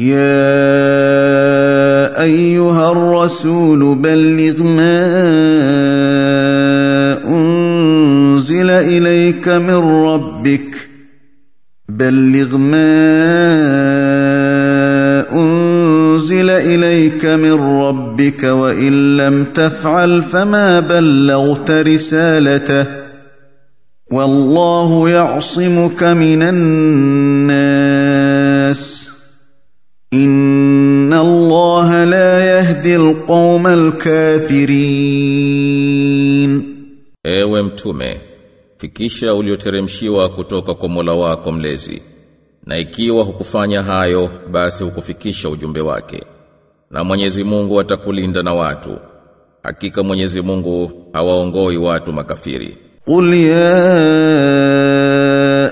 يا أيها الرسول بلغ ما أنزل إليك من ربك. بلغ ما أنزل إليك من ربك وإن لم تفعل فما بلغت رسالته. والله يعصمك من الناس. Inna Allah la yahdi alqawm alkafirin, ewe mtume fikisha ulioteremshiwa kutoka kwa Mola wako mlezi. Na ikiwa hukufanya hayo basi hukufikisha ujumbe wake. Na Mwenyezi Mungu atakulinda na watu. Hakika Mwenyezi Mungu hawaongoi watu makafiri. Qul ya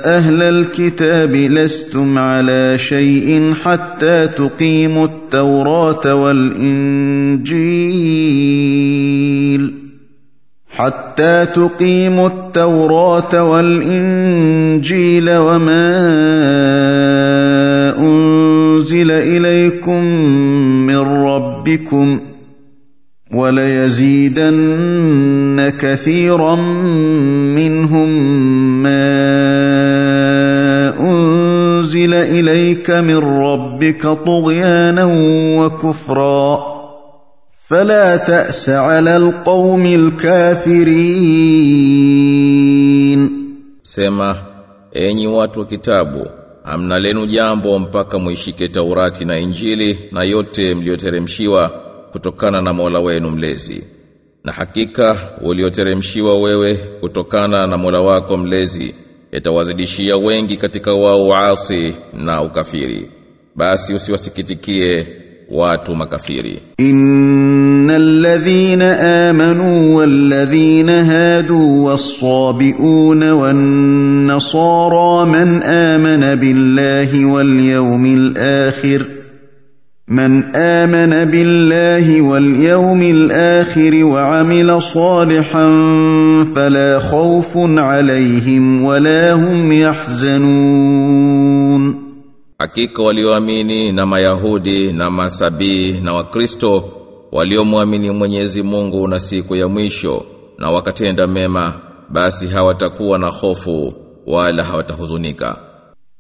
أهل الكتاب لستم على شيء حتى تقيموا التوراة والإنجيل. حتى تقيموا التوراة والإنجيل وما أنزل إليكم من ربكم وليزيدن كثيرا منهم ما انزل اليك من ربك طغيانا وكفرا فلا تاس على القوم الكافرين Sema, enyi watu wa kitabu, hamna lenu jambo mpaka muishike Taurati na Injili na yote mlioteremshiwa kutokana na Mola wenu mlezi. Na hakika ulioteremshiwa wewe kutokana na Mola wako mlezi yatawazidishia wengi katika wao waasi na ukafiri. Basi usiwasikitikie watu makafiri. Innal ladhina amanu wal ladhina hadu was-sabiun wan nasara man amana billahi wal yawmil akhir. من امن بالله واليوم الاخر وعمل صالحا فلا خوف عليهم ولا هم يحزنون Hakika walioamini na Mayahudi na Masabii na Wakristo waliomwamini Mwenyezi Mungu na siku ya mwisho na wakatenda mema basi hawatakuwa na hofu wala hawatahuzunika.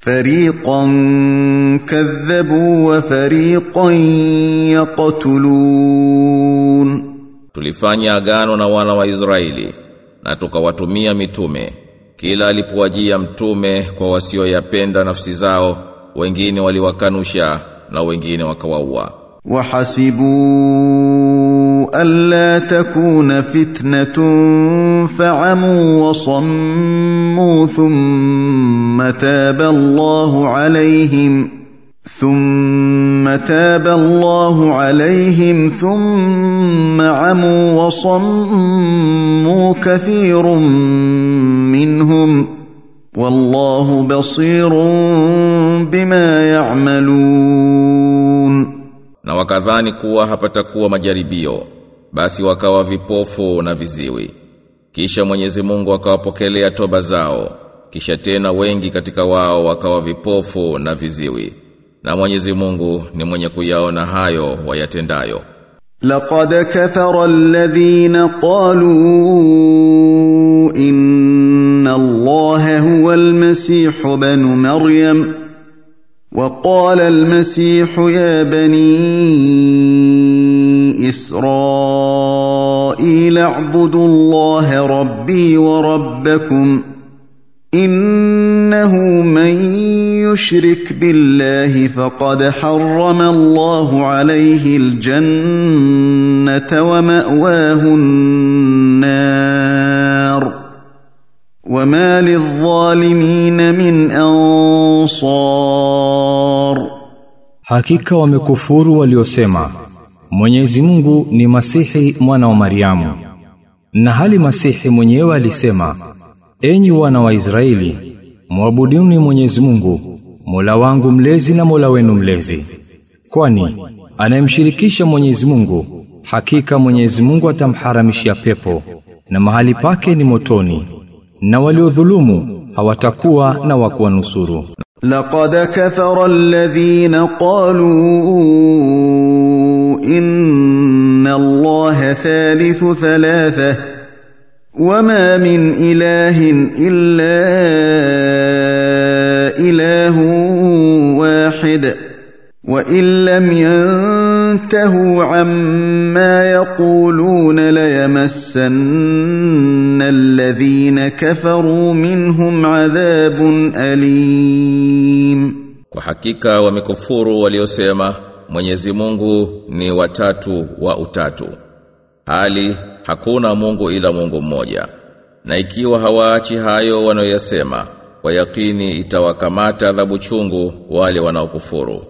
فريقا كذبوا وفريقا يقتلون Tulifanya agano na wana wa Israeli na tukawatumia mitume. Kila alipowajia mtume kwa wasioyapenda nafsi zao, wengine waliwakanusha na wengine wakawaua. وحسبوا ألا تكون فتنة فعموا وصموا ثم تاب الله عليهم ثم تاب الله عليهم ثم عموا وصموا كثير منهم والله بصير بما يعملون. Na wakadhani kuwa hapatakuwa majaribio, basi wakawa vipofu na viziwi. Kisha Mwenyezi Mungu akawapokelea toba zao, kisha tena wengi katika wao wakawa vipofu na viziwi. Na Mwenyezi Mungu ni mwenye kuyaona hayo wayatendayo. لقد كفر الذين قالوا ان الله هو المسيح بن مريم وقال المسيح يا بني إسرائيل اعبدوا الله ربي وربكم إنه من يشرك بالله فقد حرم الله عليه الجنة ومأواه النار. وما للظالمين من انصار Hakika wamekufuru waliosema Mwenyezi Mungu ni Masihi mwana wa Mariamu. Na hali Masihi mwenyewe alisema, enyi wana wa Israeli, muabuduni Mwenyezi Mungu, Mola wangu mlezi na Mola wenu mlezi. Kwani anayemshirikisha Mwenyezi Mungu, hakika Mwenyezi Mungu atamharamishia pepo na mahali pake ni motoni. Na waliodhulumu hawatakuwa na wa kuwanusuru. لقد كفر الذين قالوا إن الله ثالث ثلاثة وما من إله إلا إله واحد وإن لم ينتهوا عما يقولون ليمسن الذين كفروا منهم عذاب أليم Kwa hakika wamekufuru waliosema Mwenyezi Mungu ni watatu wa utatu. Hali hakuna Mungu ila Mungu mmoja. Na ikiwa hawaachi hayo wanayoyasema, kwa yakini itawakamata adhabu chungu wale wanaokufuru.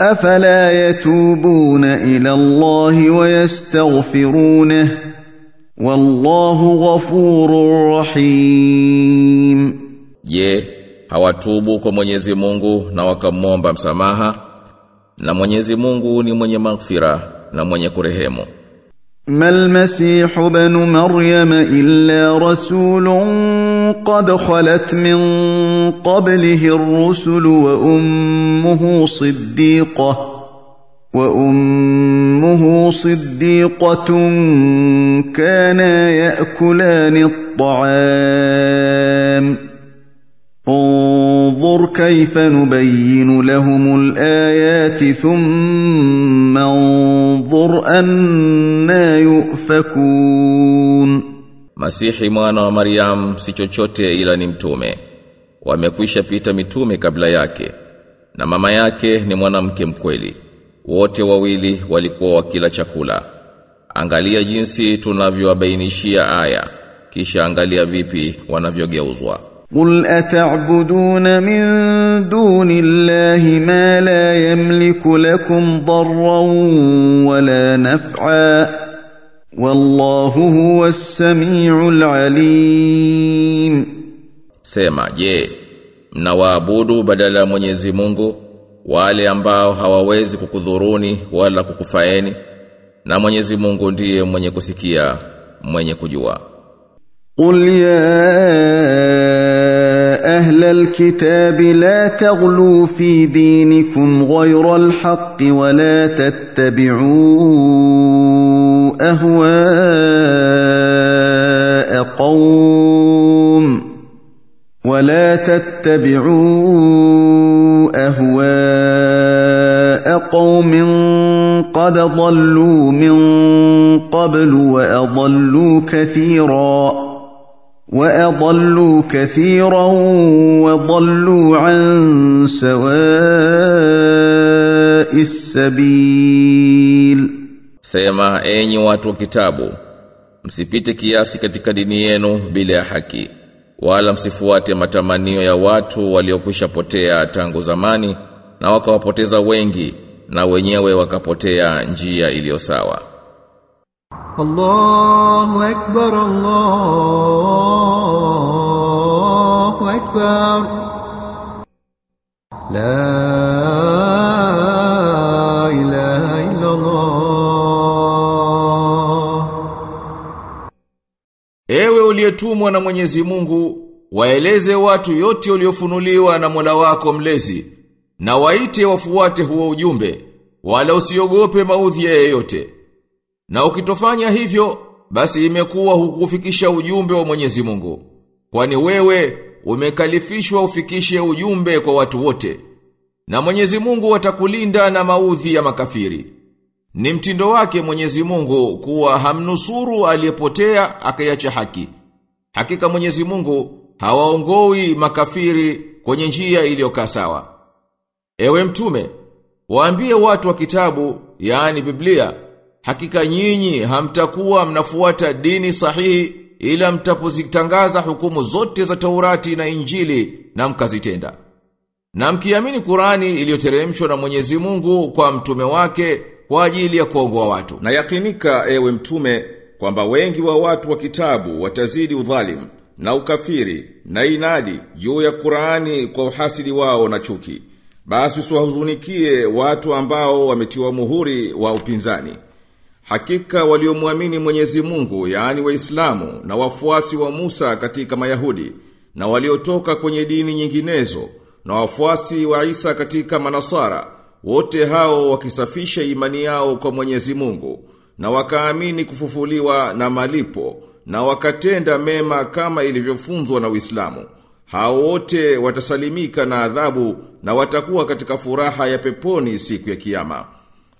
أفلا يتوبون إلى الله ويستغفرونه والله غفور رحيم Je, hawatubu kwa Mwenyezi Mungu na wakamwomba msamaha? Na Mwenyezi Mungu ni mwenye maghfira na mwenye kurehemu. ما المسيح ابن مريم إلا رسول قد خلت من قبله الرسل وأمه صديقة وأمه صديقة كانا يأكلان الطعام. انظر كيف نبين لهم الآيات ثم انظر أنا يؤفكون Masihi mwana wa Maryam si chochote ila ni mtume. Wamekwisha pita mitume kabla yake. Na mama yake ni mwanamke mkweli. Wote wawili walikuwa wakila chakula. Angalia jinsi tunavyowabainishia aya. Kisha angalia vipi wanavyogeuzwa. قل أتعبدون من دون الله ما لا يملك لكم ضرا ولا نفعا والله هو السميع العليم Sema, je, mnawaabudu badala ya Mwenyezi Mungu wale ambao hawawezi kukudhuruni wala kukufaeni na Mwenyezi Mungu ndiye mwenye kusikia, mwenye kujua. قل يا أهل الكتاب لا تغلوا في دينكم غير الحق ولا تتبعوا أهواء قوم ولا تتبعوا أهواء قوم قد ضلوا من قبل وأضلوا كثيراً واضلوا كثيرا وضلوا عن سواء السبيل Sema, enyi watu wa kitabu, msipite kiasi katika dini yenu bila ya haki, wala msifuate matamanio ya watu waliokwisha potea tangu zamani na wakawapoteza wengi na wenyewe wakapotea njia iliyo sawa. الله أكبر الله أكبر لا إله إلا الله Ewe uliyetumwa na Mwenyezi Mungu, waeleze watu yote uliofunuliwa na Mola wako mlezi, na waite wafuate huo ujumbe, wala usiogope maudhi ya yeyote. Na ukitofanya hivyo, basi imekuwa hukufikisha ujumbe wa Mwenyezi Mungu. Kwani wewe umekalifishwa ufikishe ujumbe kwa watu wote. Na Mwenyezi Mungu atakulinda na maudhi ya makafiri. Ni mtindo wake Mwenyezi Mungu kuwa hamnusuru aliyepotea akayacha haki. Hakika Mwenyezi Mungu hawaongoi makafiri kwenye njia iliyokaa sawa. Ewe mtume, waambie watu wa kitabu, yaani Biblia, hakika nyinyi hamtakuwa mnafuata dini sahihi ila mtapozitangaza hukumu zote za Taurati na Injili na mkazitenda. Na mkiamini Kurani iliyoteremshwa na Mwenyezi Mungu kwa mtume wake kwa ajili ya kuongoa watu. Na yakinika ewe mtume kwamba wengi wa watu wa kitabu watazidi udhalimu na ukafiri na inadi juu ya Qurani kwa uhasidi wao na chuki. Basi usiwahuzunikie watu ambao wametiwa muhuri wa upinzani. Hakika waliomwamini Mwenyezi Mungu, yaani Waislamu na wafuasi wa Musa katika Mayahudi na waliotoka kwenye dini nyinginezo na wafuasi wa Isa katika Manasara, wote hao wakisafisha imani yao kwa Mwenyezi Mungu na wakaamini kufufuliwa na malipo na wakatenda mema kama ilivyofunzwa na Uislamu. Hao wote watasalimika na adhabu na watakuwa katika furaha ya peponi siku ya kiyama.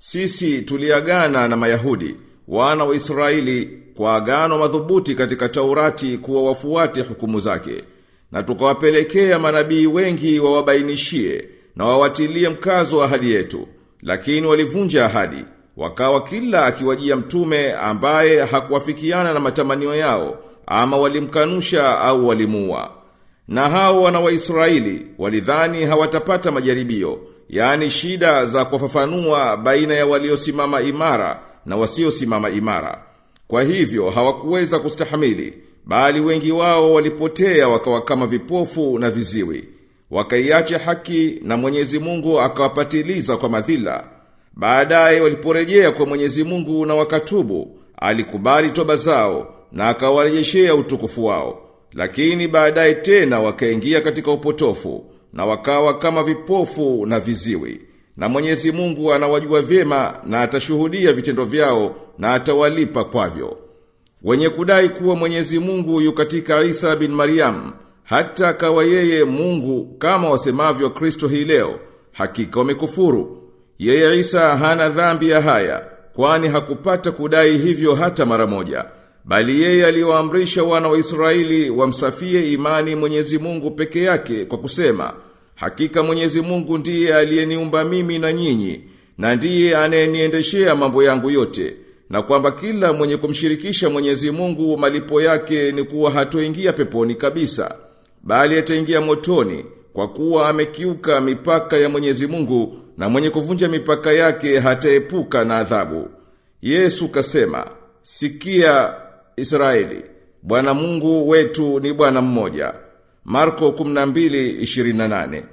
Sisi tuliagana na Mayahudi, wana wa Israeli, kwa agano madhubuti katika Taurati kuwa wafuate hukumu zake. Na tukawapelekea manabii wengi wawabainishie na wawatilie mkazo ahadi yetu. Lakini walivunja ahadi. Wakawa kila akiwajia mtume ambaye hakuwafikiana na matamanio yao, ama walimkanusha au walimuua. Na hao wana wa Israeli walidhani hawatapata majaribio, yaani shida za kufafanua baina ya waliosimama imara na wasiosimama imara. Kwa hivyo hawakuweza kustahamili, bali wengi wao walipotea wakawa kama vipofu na viziwi. Wakaiacha haki na Mwenyezi Mungu akawapatiliza kwa madhila. Baadaye waliporejea kwa Mwenyezi Mungu na wakatubu, alikubali toba zao na akawarejeshea utukufu wao. Lakini baadaye tena wakaingia katika upotofu na wakawa kama vipofu na viziwi. Na Mwenyezi Mungu anawajua vyema na atashuhudia vitendo vyao na atawalipa kwavyo. Wenye kudai kuwa Mwenyezi Mungu yu katika Isa bin Maryam, hata kawa yeye Mungu kama wasemavyo Kristo hii leo, hakika wamekufuru. Yeye Isa hana dhambi ya haya, kwani hakupata kudai hivyo hata mara moja. Bali yeye aliwaamrisha wana wa Israeli wamsafie imani Mwenyezi Mungu peke yake kwa kusema, hakika Mwenyezi Mungu ndiye aliyeniumba mimi na nyinyi, na ndiye anayeniendeshea mambo yangu yote, na kwamba kila mwenye kumshirikisha Mwenyezi Mungu malipo yake ni kuwa hatoingia peponi kabisa, bali ataingia motoni kwa kuwa amekiuka mipaka ya Mwenyezi Mungu na mwenye kuvunja mipaka yake hataepuka na adhabu. Yesu kasema, sikia Israeli, Bwana Mungu wetu ni Bwana mmoja. Marko 12:28.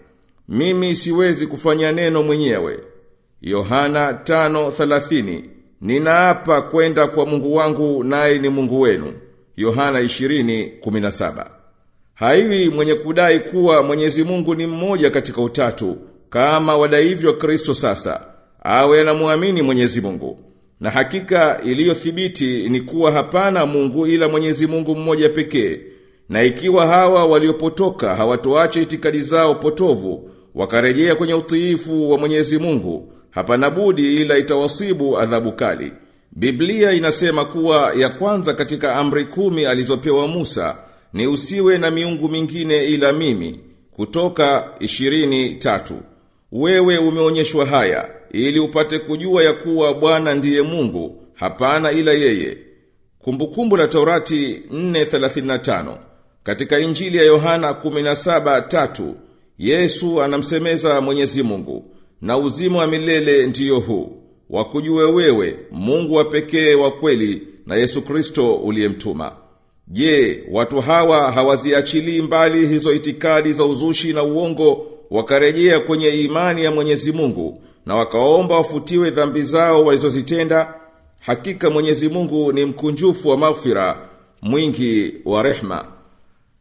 Mimi siwezi kufanya neno mwenyewe. Yohana 5:30. Ninaapa kwenda kwa Mungu wangu naye ni Mungu wenu. Yohana 20:17. Haiwi mwenye kudai kuwa Mwenyezi Mungu ni mmoja katika utatu kama wadaivyo Kristo sasa awe anamuamini Mwenyezi Mungu. Na hakika iliyothibiti ni kuwa hapana Mungu ila Mwenyezi Mungu mmoja pekee. Na ikiwa hawa waliopotoka hawatoache itikadi zao potovu, wakarejea kwenye utiifu wa Mwenyezi Mungu, hapana budi ila itawasibu adhabu kali. Biblia inasema kuwa ya kwanza katika amri kumi alizopewa Musa ni usiwe na miungu mingine ila mimi. Kutoka 23. Wewe umeonyeshwa haya ili upate kujua ya kuwa Bwana ndiye Mungu, hapana ila yeye. Kumbukumbu la Taurati 4:35. Katika Injili ya Yohana 17:3, Yesu anamsemeza Mwenyezi Mungu, na uzima wa milele ndiyo huu, wakujue wewe, Mungu wa pekee wa kweli na Yesu Kristo uliyemtuma. Je, watu hawa hawaziachili mbali hizo itikadi za uzushi na uongo wakarejea kwenye imani ya Mwenyezi Mungu na wakaomba wafutiwe dhambi zao walizozitenda? Hakika Mwenyezi Mungu ni mkunjufu wa maghfira, mwingi wa rehma.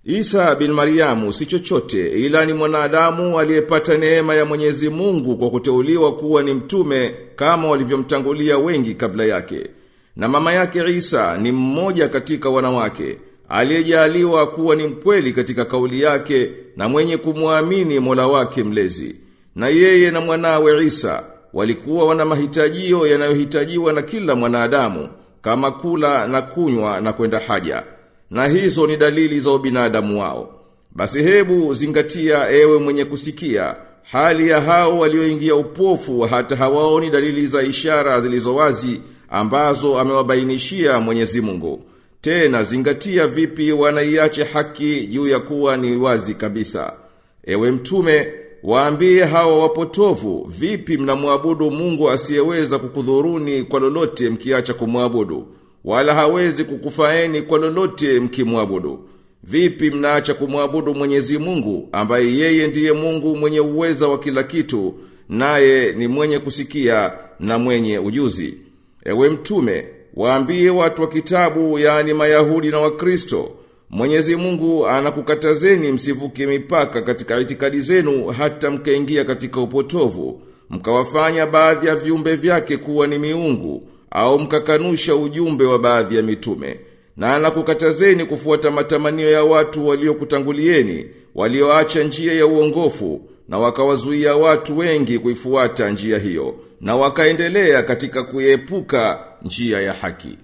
Isa bin Mariamu si chochote ila ni mwanadamu aliyepata neema ya Mwenyezi Mungu kwa kuteuliwa kuwa ni mtume kama walivyomtangulia wengi kabla yake. Na mama yake Isa ni mmoja katika wanawake, aliyejaliwa kuwa ni mkweli katika kauli yake na mwenye kumwamini Mola wake mlezi. Na yeye na mwanawe Isa walikuwa wana mahitajio yanayohitajiwa na kila mwanadamu kama kula na kunywa na kwenda haja. Na hizo ni dalili za ubinadamu wao. Basi hebu zingatia ewe mwenye kusikia hali ya hao walioingia upofu hata hawaoni dalili za ishara zilizowazi ambazo amewabainishia Mwenyezi Mungu. Tena zingatia vipi wanaiache haki juu ya kuwa ni wazi kabisa. Ewe mtume, waambie hawa wapotovu vipi mnamwabudu Mungu asiyeweza kukudhuruni kwa lolote mkiacha kumwabudu wala hawezi kukufaeni kwa lolote mkimwabudu. Vipi mnaacha kumwabudu Mwenyezi Mungu ambaye yeye ndiye Mungu mwenye uweza wa kila kitu naye ni mwenye kusikia na mwenye ujuzi. Ewe mtume, waambie watu wa kitabu yaani Mayahudi na Wakristo, Mwenyezi Mungu anakukatazeni msivuke mipaka katika itikadi zenu hata mkaingia katika upotovu, mkawafanya baadhi ya viumbe vyake kuwa ni miungu au mkakanusha ujumbe wa baadhi ya mitume. Na anakukatazeni kufuata matamanio ya watu waliokutangulieni, walioacha njia ya uongofu na wakawazuia watu wengi kuifuata njia hiyo na wakaendelea katika kuepuka njia ya haki.